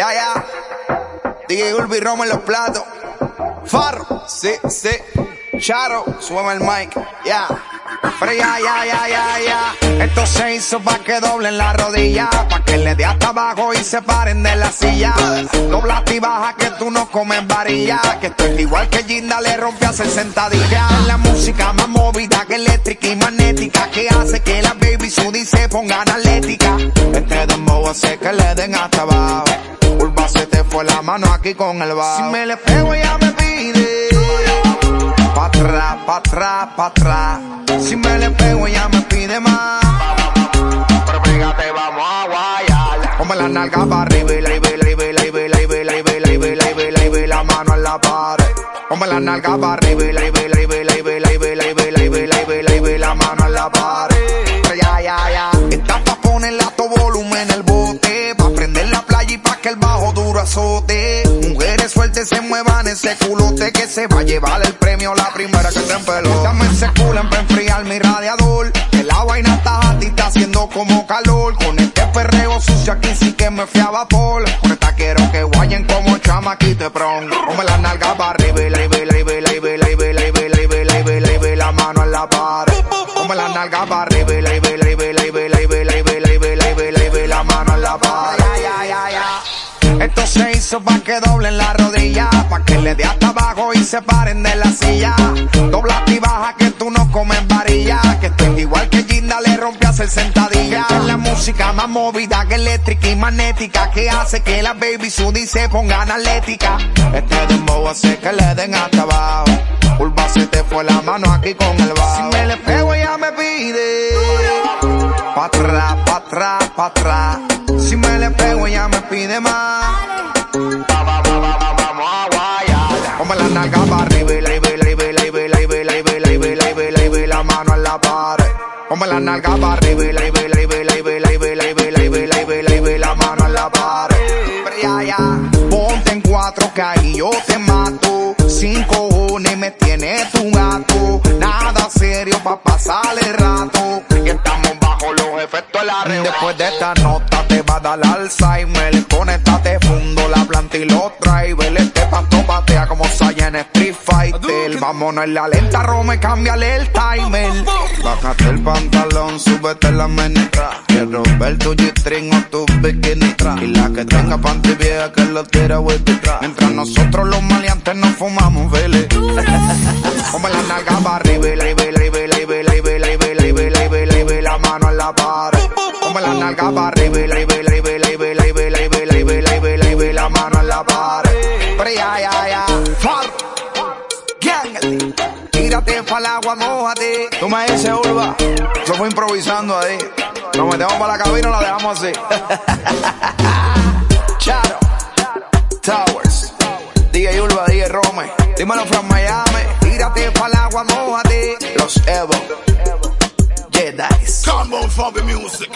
Ya, ya. DJ Ulvi Roma en los platos. Farro, sí, sí. Charo, súbeme el mic. Ya. Pero ya, ya, ya, ya, ya. Esto se hizo pa' que doblen la rodilla. Pa' que le dé hasta abajo y se paren de la silla. Dobla y baja que tú no comes varilla. Que esto es igual que Ginda le rompe a 60 días. La música más movida que eléctrica y magnética. Que hace que la baby Sudi se ponga atlética. Este dembow hace que le den hasta abajo se te fue la mano aquí con el bar. Si me le pego ella me pide, pa' atrás, pa' atrás, pa' atrás. Si me le pego ella me pide más. Pero fíjate, vamos a guayar. Ponme la nalga para arriba y la y la y la y la y la y la y la mano en la pared. Ponme la nalga para arriba y la y la y la y la y la y la y la mano en la pared. azote. Mujeres sueltas se muevan ese culote que se va a llevar el premio la primera que se empeló. Dame ese culo para enfriar mi radiador. Que la vaina está a ti, está haciendo como calor. Con este perreo sucio aquí sí que me fui a vapor. Con esta quiero que guayen como chamaquito pron. Come la nalga para arriba y la la mano en la barra. Come la nalga para arriba y la la mano en la barra. Esto se hizo pa' que doblen la rodilla, pa' que le dé hasta abajo y se paren de la silla. Dobla y baja que tú no comes varilla, que esto es igual que Ginda le rompe a hacer sentadilla. Es la música más movida que eléctrica y magnética, que hace que la baby Sudi se ponga atlética. Este dembow hace que le den hasta abajo. Urba se te fue la mano aquí con el bajo. Si me le pego ella me pide. Pa' atrás, pa' atrás, pa' atrás. Si me le pego, ella me pide más. Va, va, va, vamos a guayar. Ponme la nalga para arriba y la y la mano en la pared. Ponme la nalga para arriba y la y la y la mano en la pared. Ponte en cuatro que ahí yo te mato. Cinco cojones me tiene tu gato. Nada serio pa' pasar el rato. Que estamos bajo los efectos de la Después de esta nota te va a dar Alzheimer. Conéctate, fundo la planta y los drivers. Este pasto patea como Saya en Street Fighter. Vámonos en la lenta, Rome, cámbiale el timer. Bájate el pantalón, súbete la menestra. Quiero ver tu G-string o tu bikini. Y la que tenga panty vieja que lo tira with Mientras nosotros los maleantes nos fumamos, vele. Ponme la nalga para arriba y la y la y la y la mano en la pared. Ponme la nalga para arriba y la y la y la y la y la y la y la y la y la mano en la pared. Pero ya, ya, ya. Far. Gang. Tírate pa'l agua, mojate. Tú me dices, Urba. Eso fue improvisando ahí. Nos metemos para la cabina y la dejamos así. Charo. Towers. DJ Urba, DJ Rome. Dímelo from Miami. Tírate pa'l agua, mojate. Los Evo. Bobby music.